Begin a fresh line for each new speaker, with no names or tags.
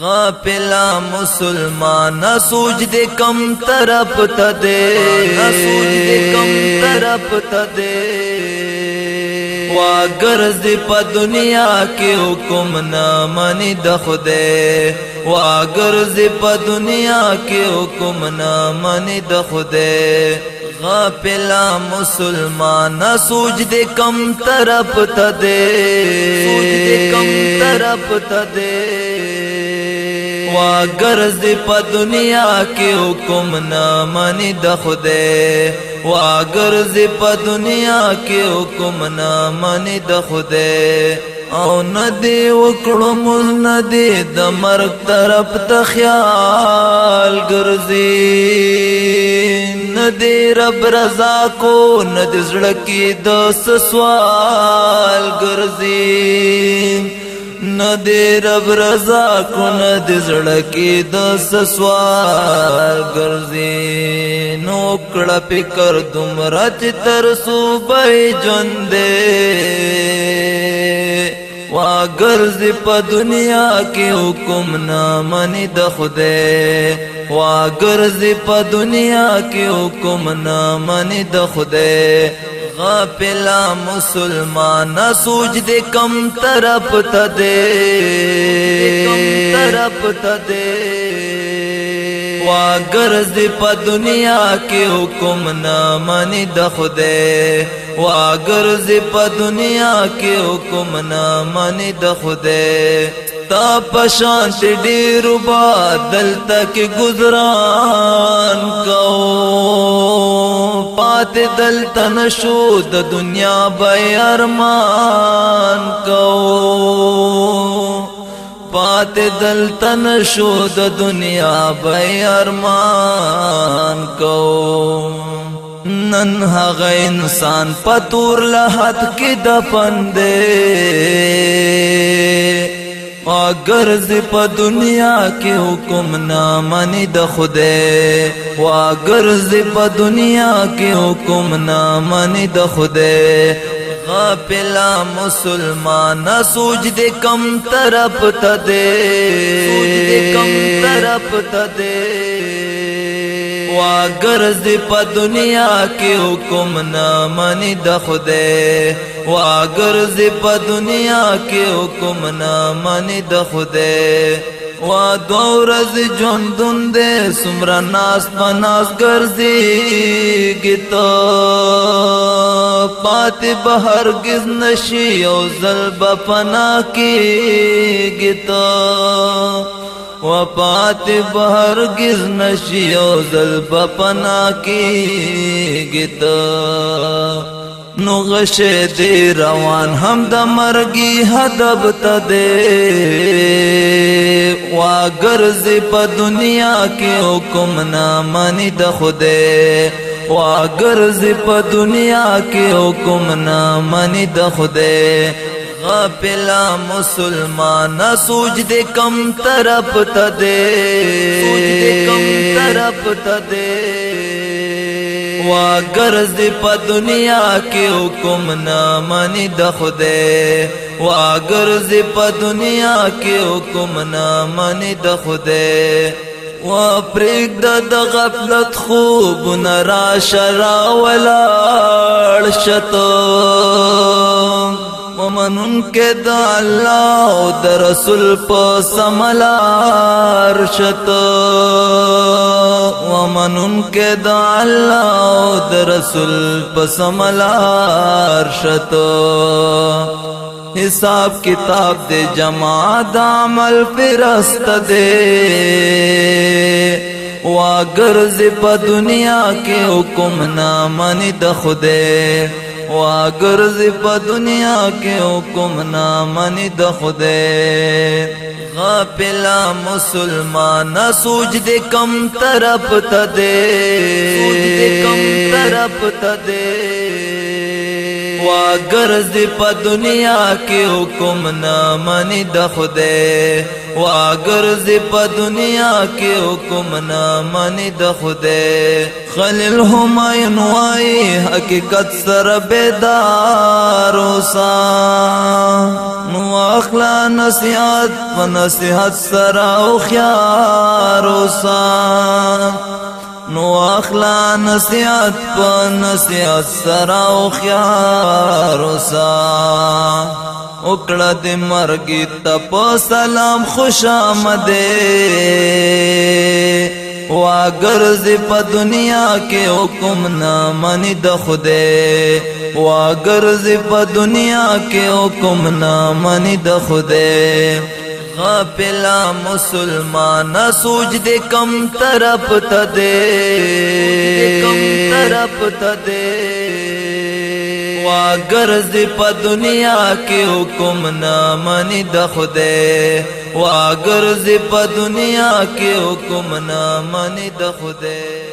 غافلا مسلمان سوچ دے کم طرف ته دے سوچ دے کم طرف ته دے وا غرض په دنیا کې حکم نه منی د خوده وا غرض په دنیا کې حکم نه منی د خوده غافلا مسلمان سوچ دے کم طرف ته دے سوچ دے کم طرف ته دے وا ګرځ په دنیا کې حکم نه منی د خدای وا ګرځ په دنیا کې حکم نه منی د خدای او ندی وکړو مون ندی د مرګ طرف ته خیال ګرځي ندی رب رضا کو ندی زړه کې د سوال ګرځي ندی رب رضا کو ندی زڑکی دس سوار گرزی نوکڑا پکر دمرا چی ترسو بھئی جندے واگرزی پا دنیا کی حکم نامنی دخدے وا ګرځي په دنیا کې حکم نه منې د خدای غافلا مسلمان سوج دے کم طرف تدے کم تدے واگرز پا دنیا کے حکم نہ منی دخ دے واگرز پا دنیا کے حکم نہ منی دخ دے تا پشانت ڈیرو بادل تک گزران کا ماته دلته نشو د دنیا به ارمان کو پاته دلته نشو د دنیا به ارمان کو نن هغه انسان پتور لحد کې دفن دی ګرځ په دنیا کې حکم نه منی د خدای وا ګرځ په دنیا کې حکم نه منی د خدای غافلا مسلمان سوچ دې کم طرف ته دې سوچ دې کم طرف ته دې واګرز په دنیا کې حکم نه منی د خدای واګرز په دنیا کې حکم نه منی د خدای وا دورز جون دند سمرا ناس پناس ګرځي گیتا پات بهر گز نشي او زلب پنا کې گیتا وفات بہر گز نشی او زل پپنا کی گتا نو غشه دی روان هم د مرګي هدب ته دی واګرز په دنیا کې حکم نه مانی د خوده واګرز په دنیا کې حکم نه مانی د خوده غافلا مسلمان سوچ دے کم طرف ته دے سوچ دے کم طرف ته دے وا غرض په دنیا کې حکم نه منی د خوده وا غرض په دنیا کې حکم نه منی د خوده و پرېګ د غفلت خوب نرا شرا ولاړ شتو ممن ان کے در سلپ سملشت ممن ان کے دال لرپ شت حساب کتاب دے جما دامل پرست دے ورز پ دنیا کے حکم نامن دخ دے واگرز پا دنیا کے حکم نامنی دخ دے غافلا مسلمان سوج دے کم طرف تدے سوج دے کم طرف تدے وا ګرځ په دنیا کې حکم نه منی د خدای وا ګرځ په دنیا کې حکم نه منی د خدای خلل همایون وای حقیقت سره بیدار اوسا نو اخلا نصیحت و نصیحت سره او خيار اوسا نو اخلا نصیحت په نصیحت سره او خيار وسا او کړه دې مرګ ته په سلام خوش آمده واګرز په دنیا کې حکم نه منی د خوده واګرز په دنیا کې حکم نه منی د خوده غافلا مسلمان سوچ دے کم طرف ته دے کم طرف ته دے واګرز په دنیا کې حکم نه منی د خدای واګرز په دنیا کې حکم نه منی د خدای